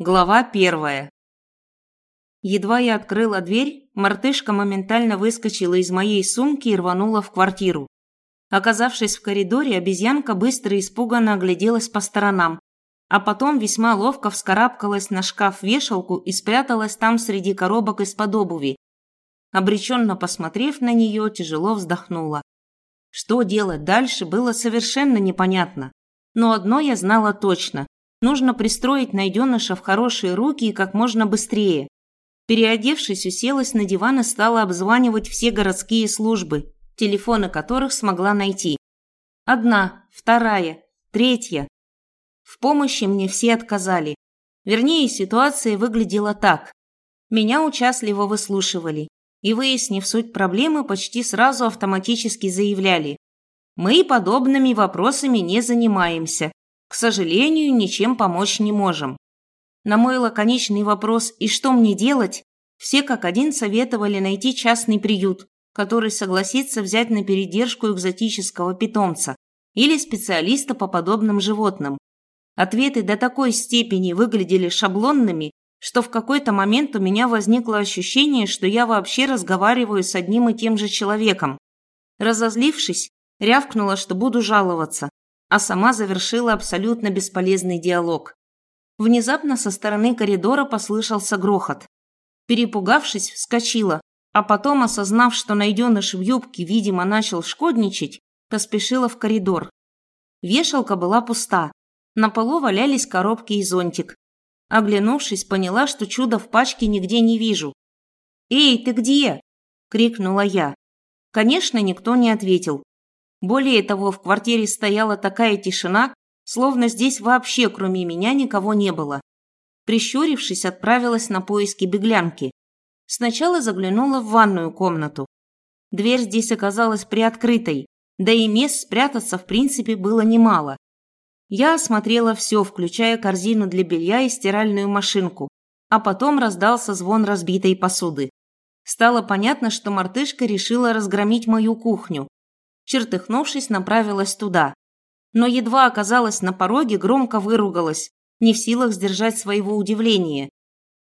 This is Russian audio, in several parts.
Глава первая. Едва я открыла дверь, мартышка моментально выскочила из моей сумки и рванула в квартиру. Оказавшись в коридоре, обезьянка быстро и испуганно огляделась по сторонам, а потом весьма ловко вскарабкалась на шкаф-вешалку и спряталась там среди коробок из-под обуви. Обреченно посмотрев на нее, тяжело вздохнула. Что делать дальше, было совершенно непонятно. Но одно я знала точно. Нужно пристроить найденыша в хорошие руки и как можно быстрее. Переодевшись, уселась на диван и стала обзванивать все городские службы, телефоны которых смогла найти. Одна, вторая, третья. В помощи мне все отказали. Вернее, ситуация выглядела так. Меня участливо выслушивали и, выяснив суть проблемы, почти сразу автоматически заявляли. Мы подобными вопросами не занимаемся. К сожалению, ничем помочь не можем. На мой лаконичный вопрос «И что мне делать?» все как один советовали найти частный приют, который согласится взять на передержку экзотического питомца или специалиста по подобным животным. Ответы до такой степени выглядели шаблонными, что в какой-то момент у меня возникло ощущение, что я вообще разговариваю с одним и тем же человеком. Разозлившись, рявкнула, что буду жаловаться, а сама завершила абсолютно бесполезный диалог. Внезапно со стороны коридора послышался грохот. Перепугавшись, вскочила, а потом, осознав, что найденыш в юбке, видимо, начал шкодничать, поспешила в коридор. Вешалка была пуста. На полу валялись коробки и зонтик. Оглянувшись, поняла, что чудо в пачке нигде не вижу. «Эй, ты где?» – крикнула я. Конечно, никто не ответил. Более того, в квартире стояла такая тишина, словно здесь вообще кроме меня никого не было. Прищурившись, отправилась на поиски беглянки. Сначала заглянула в ванную комнату. Дверь здесь оказалась приоткрытой, да и мест спрятаться в принципе было немало. Я осмотрела все, включая корзину для белья и стиральную машинку, а потом раздался звон разбитой посуды. Стало понятно, что мартышка решила разгромить мою кухню, чертыхнувшись, направилась туда. Но едва оказалась на пороге, громко выругалась, не в силах сдержать своего удивления.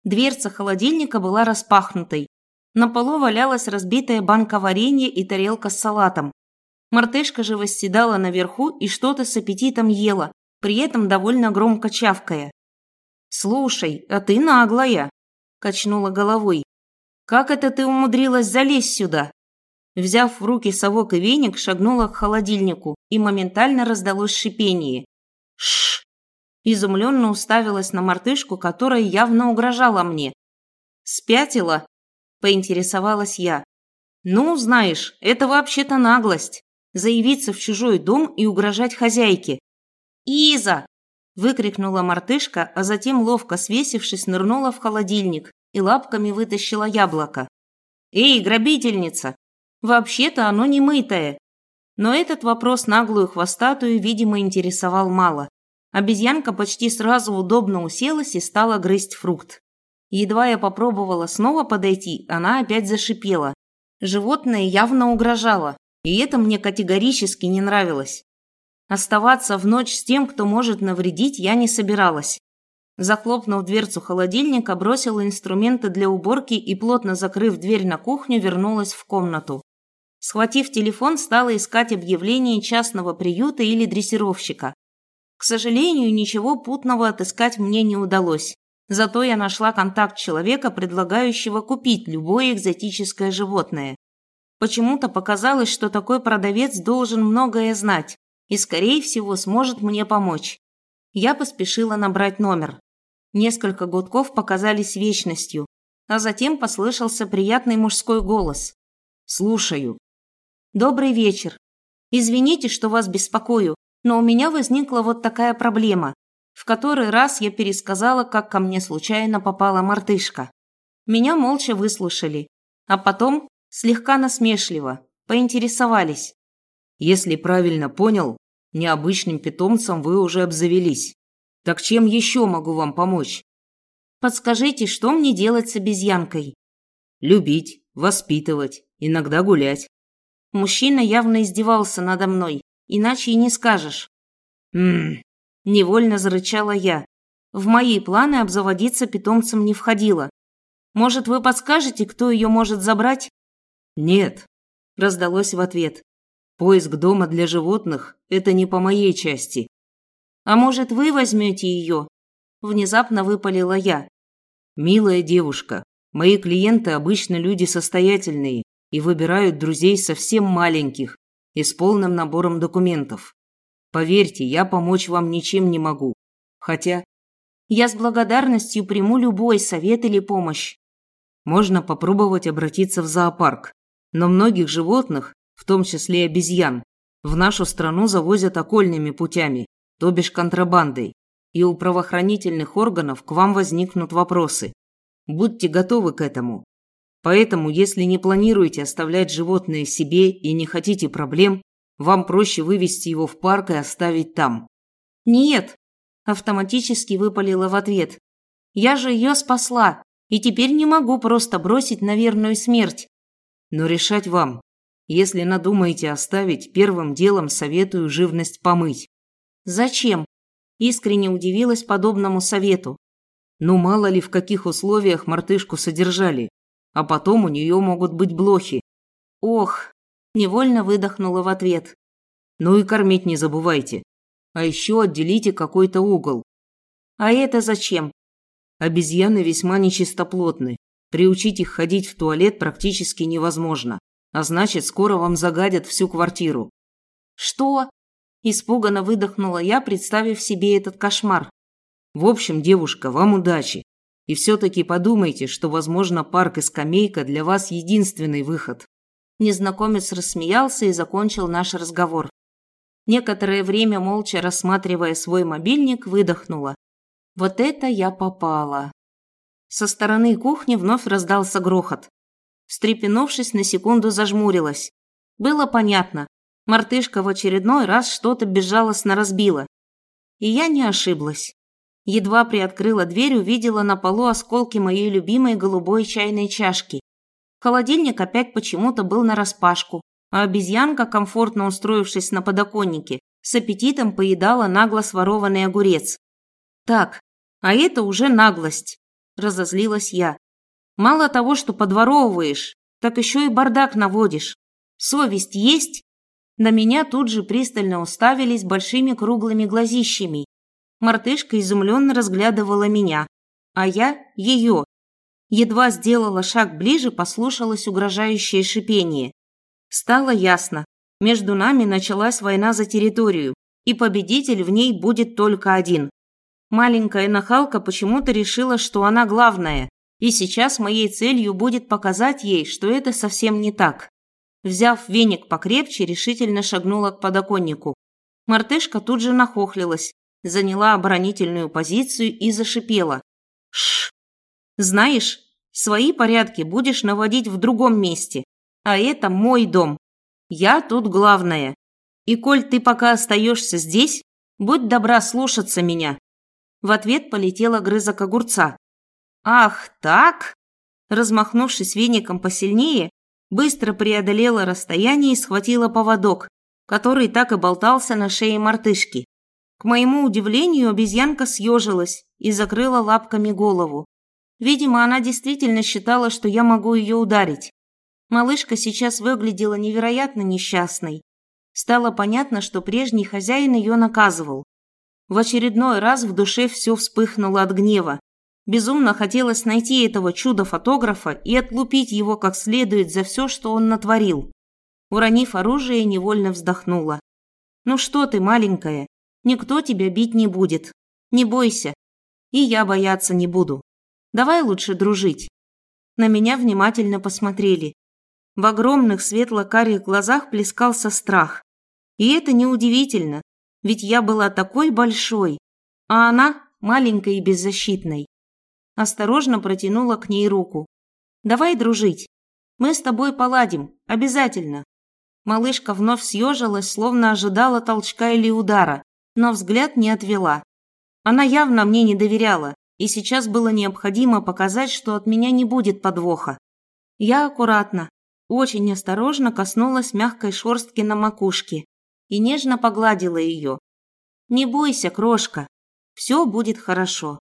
Дверца холодильника была распахнутой. На полу валялась разбитая банка варенья и тарелка с салатом. Мартышка же восседала наверху и что-то с аппетитом ела, при этом довольно громко чавкая. «Слушай, а ты наглая!» – качнула головой. «Как это ты умудрилась залезть сюда?» Взяв в руки совок и веник, шагнула к холодильнику, и моментально раздалось шипение. Шш! Изумленно уставилась на мартышку, которая явно угрожала мне. «Спятила?» – поинтересовалась я. «Ну, знаешь, это вообще-то наглость. Заявиться в чужой дом и угрожать хозяйке». «Иза!» – выкрикнула мартышка, а затем, ловко свесившись, нырнула в холодильник и лапками вытащила яблоко. «Эй, грабительница, Вообще-то оно не мытое. Но этот вопрос наглую хвостатую, видимо, интересовал мало. Обезьянка почти сразу удобно уселась и стала грызть фрукт. Едва я попробовала снова подойти, она опять зашипела. Животное явно угрожало, и это мне категорически не нравилось. Оставаться в ночь с тем, кто может навредить, я не собиралась. Захлопнув дверцу холодильника, бросила инструменты для уборки и, плотно закрыв дверь на кухню, вернулась в комнату. Схватив телефон, стала искать объявление частного приюта или дрессировщика. К сожалению, ничего путного отыскать мне не удалось. Зато я нашла контакт человека, предлагающего купить любое экзотическое животное. Почему-то показалось, что такой продавец должен многое знать и, скорее всего, сможет мне помочь. Я поспешила набрать номер. Несколько гудков показались вечностью, а затем послышался приятный мужской голос. «Слушаю». Добрый вечер. Извините, что вас беспокою, но у меня возникла вот такая проблема. В который раз я пересказала, как ко мне случайно попала мартышка. Меня молча выслушали, а потом, слегка насмешливо, поинтересовались. Если правильно понял, необычным питомцем вы уже обзавелись. Так чем еще могу вам помочь? Подскажите, что мне делать с обезьянкой? Любить, воспитывать, иногда гулять. Мужчина явно издевался надо мной, иначе и не скажешь. «Ммм...» – невольно зарычала я. В мои планы обзаводиться питомцем не входило. Может, вы подскажете, кто ее может забрать? Нет, раздалось в ответ. Поиск дома для животных – это не по моей части. А может, вы возьмете ее? Внезапно выпалила я. Милая девушка, мои клиенты обычно люди состоятельные и выбирают друзей совсем маленьких и с полным набором документов. Поверьте, я помочь вам ничем не могу. Хотя я с благодарностью приму любой совет или помощь. Можно попробовать обратиться в зоопарк. Но многих животных, в том числе обезьян, в нашу страну завозят окольными путями, то бишь контрабандой. И у правоохранительных органов к вам возникнут вопросы. Будьте готовы к этому. Поэтому, если не планируете оставлять животное себе и не хотите проблем, вам проще вывести его в парк и оставить там. Нет, Автоматически выпалила в ответ. «Я же ее спасла, и теперь не могу просто бросить на верную смерть». «Но решать вам. Если надумаете оставить, первым делом советую живность помыть». «Зачем?» Искренне удивилась подобному совету. «Ну, мало ли в каких условиях мартышку содержали, а потом у нее могут быть блохи». «Ох!» Невольно выдохнула в ответ. «Ну и кормить не забывайте. А еще отделите какой-то угол. А это зачем? Обезьяны весьма нечистоплотны. Приучить их ходить в туалет практически невозможно. А значит, скоро вам загадят всю квартиру. Что? Испуганно выдохнула я, представив себе этот кошмар. В общем, девушка, вам удачи. И все-таки подумайте, что, возможно, парк и скамейка для вас единственный выход. Незнакомец рассмеялся и закончил наш разговор. Некоторое время, молча рассматривая свой мобильник, выдохнула. Вот это я попала. Со стороны кухни вновь раздался грохот. Встрепенувшись, на секунду зажмурилась. Было понятно. Мартышка в очередной раз что-то безжалостно разбила. И я не ошиблась. Едва приоткрыла дверь, увидела на полу осколки моей любимой голубой чайной чашки. Холодильник опять почему-то был нараспашку, а обезьянка, комфортно устроившись на подоконнике, с аппетитом поедала нагло сворованный огурец. «Так, а это уже наглость», – разозлилась я. «Мало того, что подворовываешь, так еще и бардак наводишь. Совесть есть?» На меня тут же пристально уставились большими круглыми глазищами. Мартышка изумленно разглядывала меня, а я – ее. Едва сделала шаг ближе, послушалось угрожающее шипение. Стало ясно, между нами началась война за территорию, и победитель в ней будет только один. Маленькая нахалка почему-то решила, что она главная, и сейчас моей целью будет показать ей, что это совсем не так. Взяв веник покрепче, решительно шагнула к подоконнику. Мартышка тут же нахохлилась, заняла оборонительную позицию и зашипела. Шш. Знаешь, свои порядки будешь наводить в другом месте. А это мой дом. Я тут главная. И коль ты пока остаешься здесь, будь добра слушаться меня». В ответ полетела грызок огурца. «Ах, так?» Размахнувшись веником посильнее, быстро преодолела расстояние и схватила поводок, который так и болтался на шее мартышки. К моему удивлению, обезьянка съежилась и закрыла лапками голову. Видимо, она действительно считала, что я могу ее ударить. Малышка сейчас выглядела невероятно несчастной. Стало понятно, что прежний хозяин ее наказывал. В очередной раз в душе все вспыхнуло от гнева. Безумно хотелось найти этого чудо-фотографа и отлупить его как следует за все, что он натворил. Уронив оружие, невольно вздохнула. «Ну что ты, маленькая, никто тебя бить не будет. Не бойся. И я бояться не буду. Давай лучше дружить». На меня внимательно посмотрели. В огромных светло-карих глазах плескался страх. И это неудивительно, ведь я была такой большой, а она маленькой и беззащитной. Осторожно протянула к ней руку. «Давай дружить. Мы с тобой поладим, обязательно». Малышка вновь съежилась, словно ожидала толчка или удара, но взгляд не отвела. Она явно мне не доверяла, и сейчас было необходимо показать, что от меня не будет подвоха. Я аккуратно, очень осторожно коснулась мягкой шорстки на макушке и нежно погладила ее. «Не бойся, крошка, Все будет хорошо.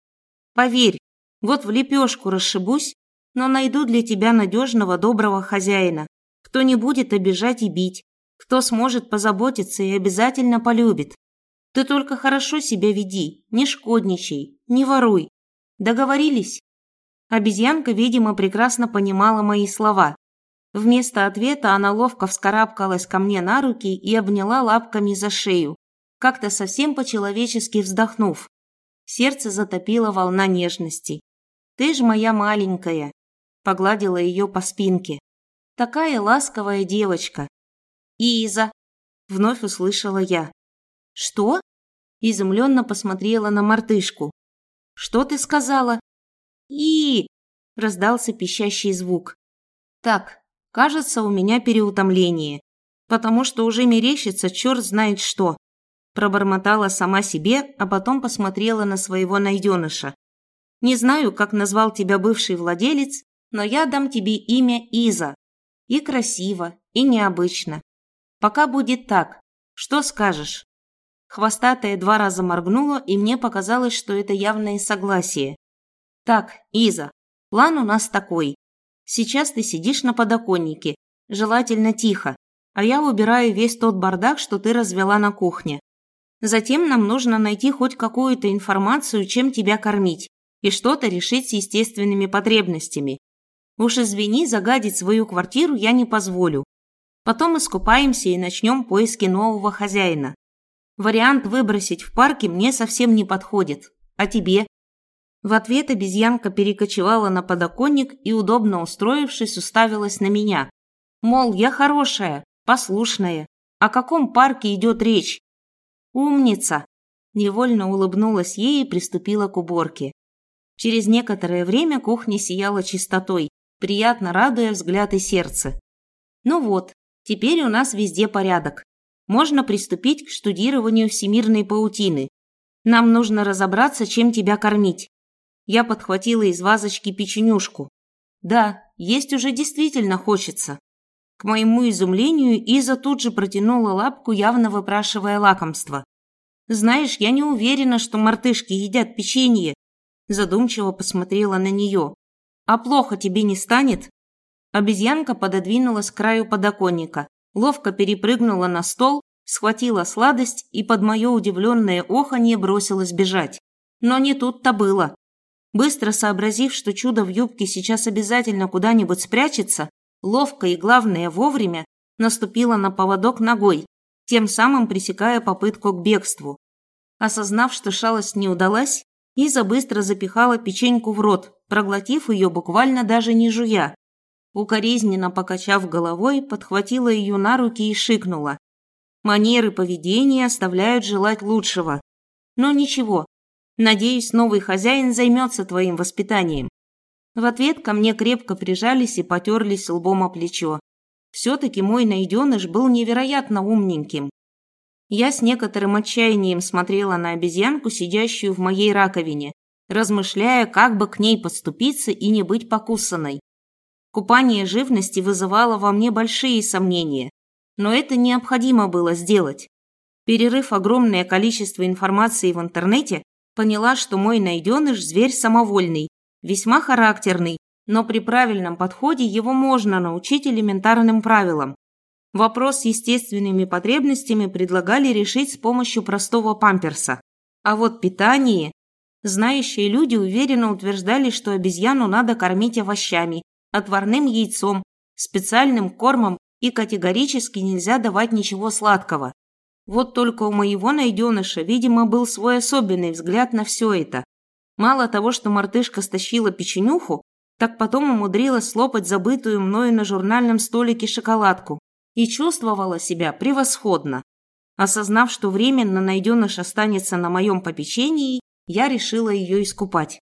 Поверь, вот в лепешку расшибусь, но найду для тебя надежного доброго хозяина, кто не будет обижать и бить, кто сможет позаботиться и обязательно полюбит. Ты только хорошо себя веди, не шкодничай, не воруй. Договорились?» Обезьянка, видимо, прекрасно понимала мои слова. Вместо ответа она ловко вскарабкалась ко мне на руки и обняла лапками за шею, как-то совсем по-человечески вздохнув. Сердце затопило волна нежности. «Ты ж моя маленькая!» Погладила ее по спинке. «Такая ласковая девочка!» «Иза!» Вновь услышала я. «Что?» Изумленно посмотрела на мартышку. «Что ты сказала?» и раздался пищащий звук. Так, кажется, у меня переутомление, потому что уже мерещится черт знает что. Пробормотала сама себе, а потом посмотрела на своего найденыша. Не знаю, как назвал тебя бывший владелец, но я дам тебе имя Иза. И красиво, и необычно. Пока будет так. Что скажешь? Хвостатая два раза моргнула, и мне показалось, что это явное согласие. Так, Иза, план у нас такой. Сейчас ты сидишь на подоконнике, желательно тихо, а я убираю весь тот бардак, что ты развела на кухне. Затем нам нужно найти хоть какую-то информацию, чем тебя кормить, и что-то решить с естественными потребностями. Уж извини, загадить свою квартиру я не позволю. Потом искупаемся и начнем поиски нового хозяина. Вариант выбросить в парке мне совсем не подходит. А тебе? В ответ обезьянка перекочевала на подоконник и, удобно устроившись, уставилась на меня. Мол, я хорошая, послушная. О каком парке идет речь? Умница! Невольно улыбнулась ей и приступила к уборке. Через некоторое время кухня сияла чистотой, приятно радуя взгляд и сердце. Ну вот, теперь у нас везде порядок. Можно приступить к штудированию всемирной паутины. Нам нужно разобраться, чем тебя кормить. Я подхватила из вазочки печенюшку. Да, есть уже действительно хочется. К моему изумлению, Иза тут же протянула лапку, явно выпрашивая лакомство. «Знаешь, я не уверена, что мартышки едят печенье», задумчиво посмотрела на нее. «А плохо тебе не станет?» Обезьянка пододвинулась к краю подоконника, ловко перепрыгнула на стол, схватила сладость и под мое удивленное оханье бросилась бежать. Но не тут-то было. Быстро сообразив, что чудо в юбке сейчас обязательно куда-нибудь спрячется, ловко и, главное, вовремя наступила на поводок ногой, тем самым пресекая попытку к бегству. Осознав, что шалость не удалась, Иза быстро запихала печеньку в рот, проглотив ее буквально даже не жуя. Укоризненно покачав головой, подхватила ее на руки и шикнула. Манеры поведения оставляют желать лучшего. Но ничего, Надеюсь, новый хозяин займется твоим воспитанием. В ответ ко мне крепко прижались и потерлись лбом о плечо. Все-таки мой найденыш был невероятно умненьким. Я с некоторым отчаянием смотрела на обезьянку, сидящую в моей раковине, размышляя, как бы к ней подступиться и не быть покусанной. Купание живности вызывало во мне большие сомнения, но это необходимо было сделать. Перерыв огромное количество информации в интернете, поняла, что мой найденыш – зверь самовольный, весьма характерный, но при правильном подходе его можно научить элементарным правилам. Вопрос с естественными потребностями предлагали решить с помощью простого памперса. А вот питание... Знающие люди уверенно утверждали, что обезьяну надо кормить овощами, отварным яйцом, специальным кормом и категорически нельзя давать ничего сладкого. Вот только у моего найденыша, видимо, был свой особенный взгляд на все это. Мало того, что мартышка стащила печенюху, так потом умудрилась слопать забытую мною на журнальном столике шоколадку и чувствовала себя превосходно. Осознав, что временно найденыш останется на моем попечении, я решила ее искупать.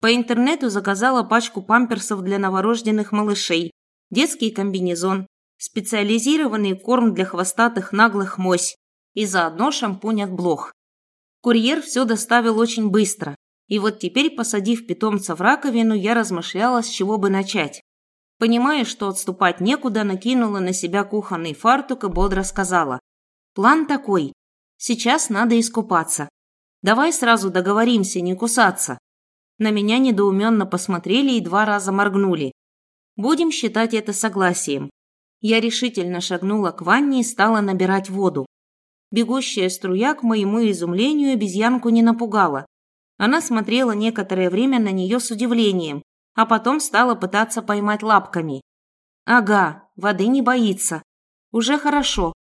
По интернету заказала пачку памперсов для новорожденных малышей, детский комбинезон, специализированный корм для хвостатых наглых мось, и заодно шампунь от блох. Курьер все доставил очень быстро, и вот теперь, посадив питомца в раковину, я размышляла, с чего бы начать. Понимая, что отступать некуда, накинула на себя кухонный фартук и бодро сказала. «План такой. Сейчас надо искупаться. Давай сразу договоримся, не кусаться. На меня недоуменно посмотрели и два раза моргнули. Будем считать это согласием. Я решительно шагнула к ванне и стала набирать воду. Бегущая струя, к моему изумлению, обезьянку не напугала. Она смотрела некоторое время на нее с удивлением, а потом стала пытаться поймать лапками. Ага, воды не боится. Уже хорошо.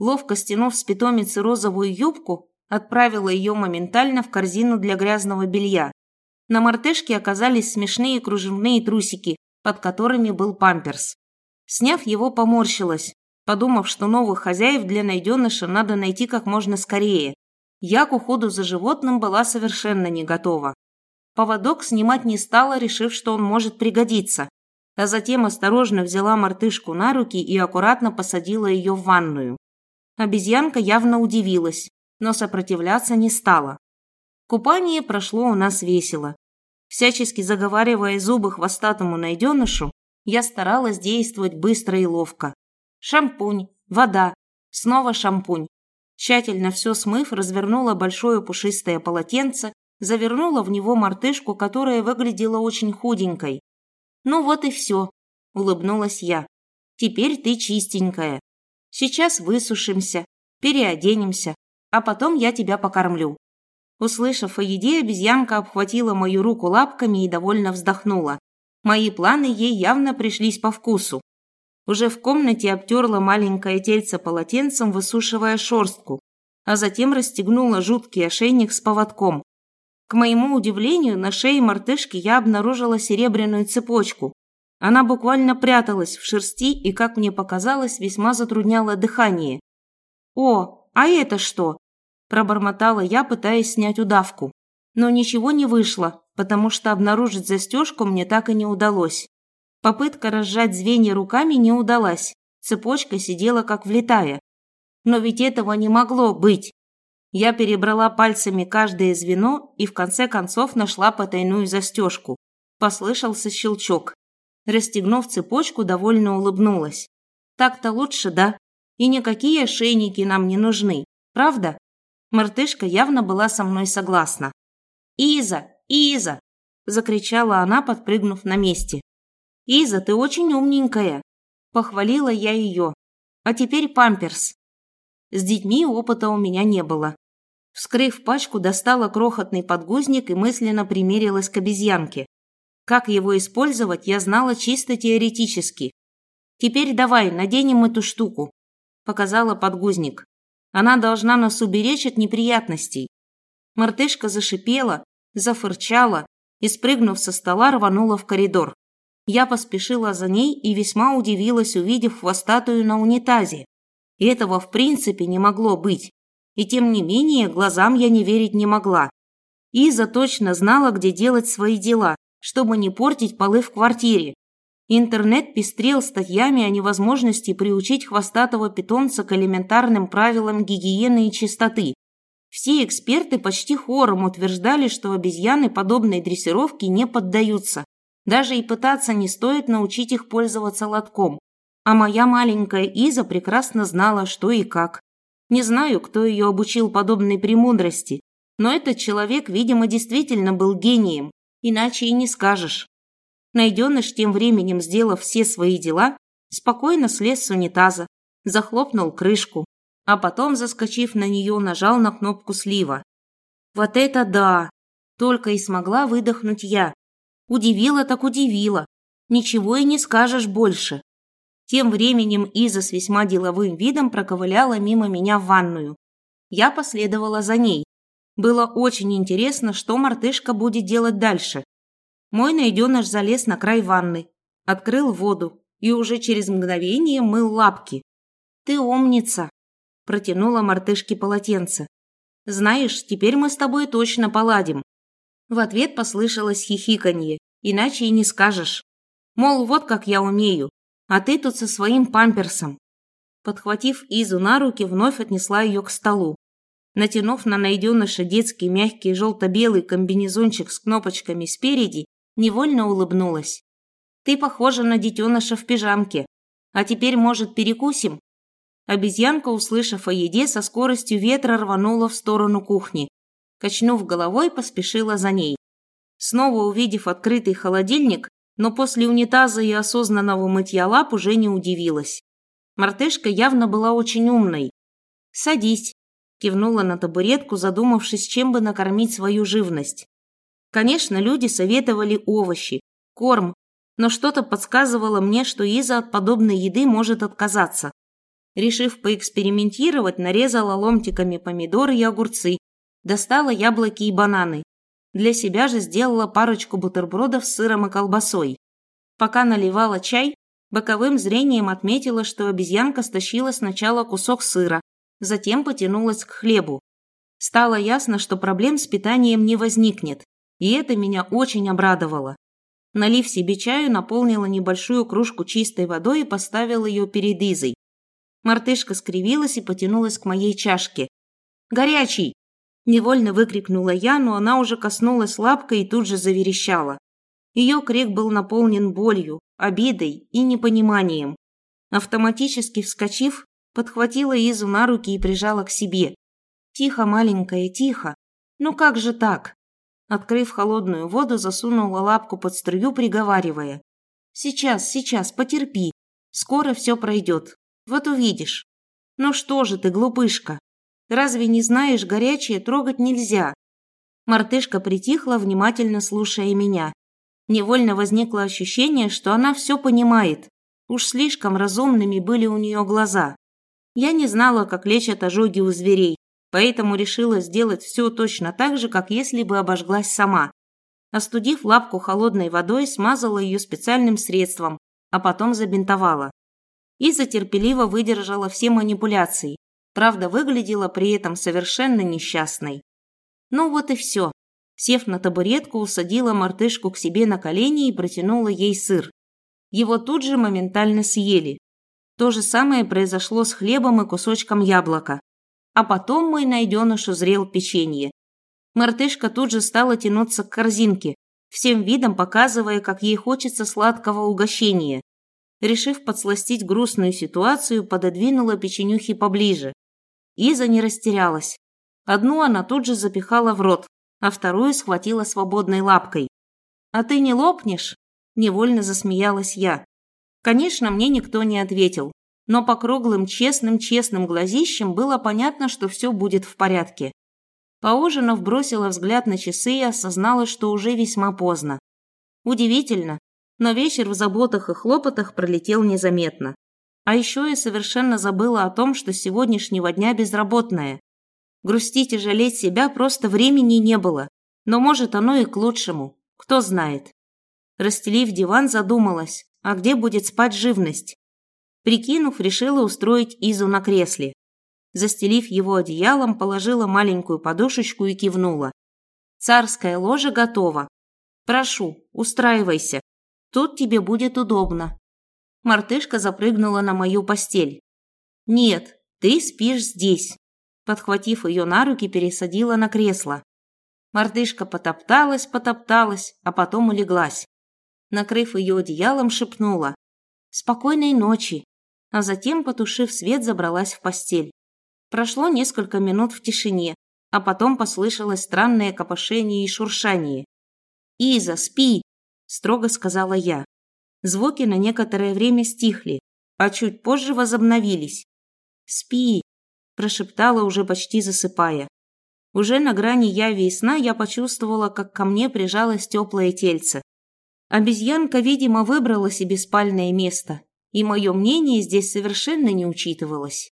Ловко стянув с питомицы розовую юбку, отправила ее моментально в корзину для грязного белья. На мартышке оказались смешные кружевные трусики, под которыми был памперс. Сняв его, поморщилась, подумав, что новых хозяев для найденыша надо найти как можно скорее. Я к уходу за животным была совершенно не готова. Поводок снимать не стала, решив, что он может пригодиться, а затем осторожно взяла мартышку на руки и аккуратно посадила ее в ванную. Обезьянка явно удивилась, но сопротивляться не стала. Купание прошло у нас весело. Всячески заговаривая зубы хвостатому найденышу, я старалась действовать быстро и ловко. Шампунь, вода, снова шампунь. Тщательно все смыв, развернула большое пушистое полотенце завернула в него мартышку, которая выглядела очень худенькой. «Ну вот и все», – улыбнулась я. «Теперь ты чистенькая. Сейчас высушимся, переоденемся, а потом я тебя покормлю». Услышав о еде, обезьянка обхватила мою руку лапками и довольно вздохнула. Мои планы ей явно пришлись по вкусу. Уже в комнате обтерла маленькое тельце полотенцем, высушивая шорстку, а затем расстегнула жуткий ошейник с поводком. К моему удивлению, на шее мартышки я обнаружила серебряную цепочку. Она буквально пряталась в шерсти и, как мне показалось, весьма затрудняла дыхание. «О, а это что?» – пробормотала я, пытаясь снять удавку. Но ничего не вышло, потому что обнаружить застежку мне так и не удалось. Попытка разжать звенья руками не удалась, цепочка сидела как влитая. Но ведь этого не могло быть. Я перебрала пальцами каждое звено и в конце концов нашла потайную застежку. Послышался щелчок. Расстегнув цепочку, довольно улыбнулась. Так-то лучше, да? И никакие ошейники нам не нужны, правда? Мартышка явно была со мной согласна. «Иза! Иза!» – закричала она, подпрыгнув на месте. «Иза, ты очень умненькая!» – похвалила я ее. «А теперь памперс!» С детьми опыта у меня не было. Вскрыв пачку, достала крохотный подгузник и мысленно примерилась к обезьянке. Как его использовать, я знала чисто теоретически. «Теперь давай, наденем эту штуку», – показала подгузник. «Она должна нас уберечь от неприятностей». Мартышка зашипела, зафырчала и, спрыгнув со стола, рванула в коридор. Я поспешила за ней и весьма удивилась, увидев хвостатую на унитазе. И этого в принципе не могло быть. И тем не менее, глазам я не верить не могла. Иза точно знала, где делать свои дела, чтобы не портить полы в квартире. Интернет пестрел статьями о невозможности приучить хвостатого питомца к элементарным правилам гигиены и чистоты. Все эксперты почти хором утверждали, что обезьяны подобной дрессировки не поддаются. Даже и пытаться не стоит научить их пользоваться лотком. А моя маленькая Иза прекрасно знала, что и как. Не знаю, кто ее обучил подобной премудрости, но этот человек, видимо, действительно был гением, иначе и не скажешь. Найденыш, тем временем сделав все свои дела, спокойно слез с унитаза, захлопнул крышку, а потом, заскочив на нее, нажал на кнопку слива. Вот это да! Только и смогла выдохнуть я. Удивила так удивила. Ничего и не скажешь больше. Тем временем Иза с весьма деловым видом проковыляла мимо меня в ванную. Я последовала за ней. Было очень интересно, что мартышка будет делать дальше. Мой найденыш залез на край ванны, открыл воду и уже через мгновение мыл лапки. «Ты умница!» – протянула мартышке полотенце. «Знаешь, теперь мы с тобой точно поладим». В ответ послышалось хихиканье, иначе и не скажешь. Мол, вот как я умею а ты тут со своим памперсом». Подхватив Изу на руки, вновь отнесла ее к столу. Натянув на найденыша детский мягкий желто-белый комбинезончик с кнопочками спереди, невольно улыбнулась. «Ты похожа на детеныша в пижамке. А теперь, может, перекусим?» Обезьянка, услышав о еде, со скоростью ветра рванула в сторону кухни. Качнув головой, поспешила за ней. Снова увидев открытый холодильник, но после унитаза и осознанного мытья лап уже не удивилась. Мартышка явно была очень умной. «Садись», – кивнула на табуретку, задумавшись, чем бы накормить свою живность. Конечно, люди советовали овощи, корм, но что-то подсказывало мне, что Иза от подобной еды может отказаться. Решив поэкспериментировать, нарезала ломтиками помидоры и огурцы, достала яблоки и бананы. Для себя же сделала парочку бутербродов с сыром и колбасой. Пока наливала чай, боковым зрением отметила, что обезьянка стащила сначала кусок сыра, затем потянулась к хлебу. Стало ясно, что проблем с питанием не возникнет, и это меня очень обрадовало. Налив себе чаю, наполнила небольшую кружку чистой водой и поставила ее перед Изой. Мартышка скривилась и потянулась к моей чашке. «Горячий!» Невольно выкрикнула я, но она уже коснулась лапкой и тут же заверещала. Ее крик был наполнен болью, обидой и непониманием. Автоматически вскочив, подхватила Изу на руки и прижала к себе. «Тихо, маленькая, тихо! Ну как же так?» Открыв холодную воду, засунула лапку под струю, приговаривая. «Сейчас, сейчас, потерпи. Скоро все пройдет. Вот увидишь». «Ну что же ты, глупышка? Разве не знаешь, горячее трогать нельзя?» Мартышка притихла, внимательно слушая меня. Невольно возникло ощущение, что она все понимает. Уж слишком разумными были у нее глаза. Я не знала, как лечат ожоги у зверей, поэтому решила сделать все точно так же, как если бы обожглась сама. Остудив лапку холодной водой, смазала ее специальным средством, а потом забинтовала. И затерпеливо выдержала все манипуляции, правда, выглядела при этом совершенно несчастной. Ну вот и все. Сев на табуретку, усадила мартышку к себе на колени и протянула ей сыр. Его тут же моментально съели. То же самое произошло с хлебом и кусочком яблока а потом мой найденыш узрел печенье. Мартышка тут же стала тянуться к корзинке, всем видом показывая, как ей хочется сладкого угощения. Решив подсластить грустную ситуацию, пододвинула печенюхи поближе. Иза не растерялась. Одну она тут же запихала в рот, а вторую схватила свободной лапкой. «А ты не лопнешь?» – невольно засмеялась я. Конечно, мне никто не ответил, но по круглым честным-честным глазищам было понятно, что все будет в порядке. Поужинав, бросила взгляд на часы и осознала, что уже весьма поздно. Удивительно, но вечер в заботах и хлопотах пролетел незаметно. А еще я совершенно забыла о том, что сегодняшнего дня безработная. Грустить и жалеть себя просто времени не было, но может оно и к лучшему, кто знает. Расстелив диван, задумалась, а где будет спать живность? Прикинув, решила устроить Изу на кресле. Застелив его одеялом, положила маленькую подушечку и кивнула. «Царское ложе готово. Прошу, устраивайся. Тут тебе будет удобно». Мартышка запрыгнула на мою постель. «Нет, ты спишь здесь». Подхватив ее на руки, пересадила на кресло. Мартышка потопталась, потопталась, а потом улеглась. Накрыв ее одеялом, шепнула. «Спокойной ночи а затем, потушив свет, забралась в постель. Прошло несколько минут в тишине, а потом послышалось странное копошение и шуршание. «Иза, спи!» – строго сказала я. Звуки на некоторое время стихли, а чуть позже возобновились. «Спи!» – прошептала, уже почти засыпая. Уже на грани яви и сна я почувствовала, как ко мне прижалось теплое тельце. Обезьянка, видимо, выбрала себе спальное место, и мое мнение здесь совершенно не учитывалось.